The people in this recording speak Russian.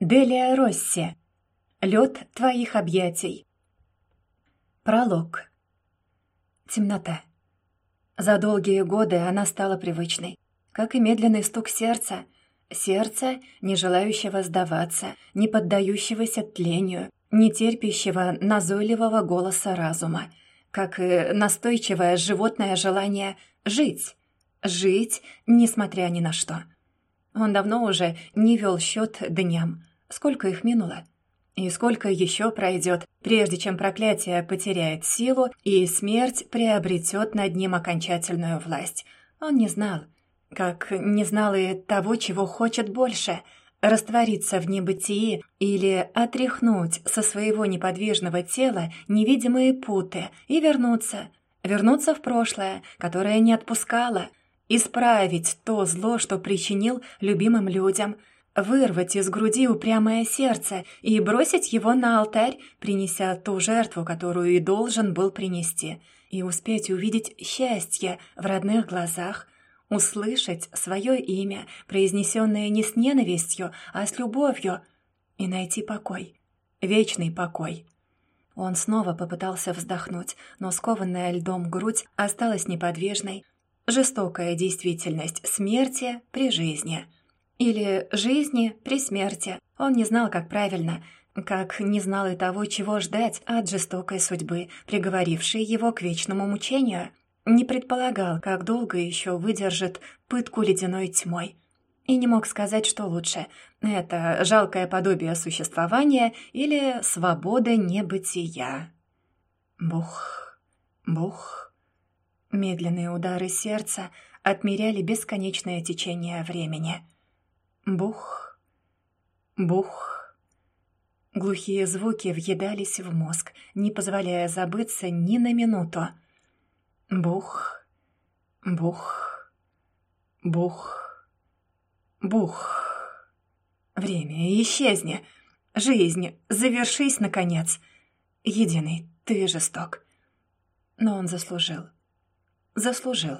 Делия Росси. Лед твоих объятий. Пролог. Темнота. За долгие годы она стала привычной, как и медленный стук сердца. Сердца, не желающего сдаваться, не поддающегося тлению, не терпящего назойливого голоса разума, как и настойчивое животное желание жить. Жить, несмотря ни на что. Он давно уже не вел счет дням. Сколько их минуло? И сколько еще пройдет, прежде чем проклятие потеряет силу и смерть приобретет над ним окончательную власть? Он не знал. Как не знал и того, чего хочет больше — раствориться в небытии или отряхнуть со своего неподвижного тела невидимые путы и вернуться, вернуться в прошлое, которое не отпускало, исправить то зло, что причинил любимым людям, вырвать из груди упрямое сердце и бросить его на алтарь, принеся ту жертву, которую и должен был принести, и успеть увидеть счастье в родных глазах, услышать свое имя, произнесенное не с ненавистью, а с любовью, и найти покой, вечный покой. Он снова попытался вздохнуть, но скованная льдом грудь осталась неподвижной, Жестокая действительность смерти при жизни. Или жизни при смерти. Он не знал, как правильно, как не знал и того, чего ждать от жестокой судьбы, приговорившей его к вечному мучению. Не предполагал, как долго еще выдержит пытку ледяной тьмой. И не мог сказать, что лучше. Это жалкое подобие существования или свобода небытия. Бух, бух. Медленные удары сердца отмеряли бесконечное течение времени. Бух, бух. Глухие звуки въедались в мозг, не позволяя забыться ни на минуту. Бух, бух, бух, бух. Время, исчезни. Жизнь, завершись, наконец. Единый, ты жесток. Но он заслужил заслужил.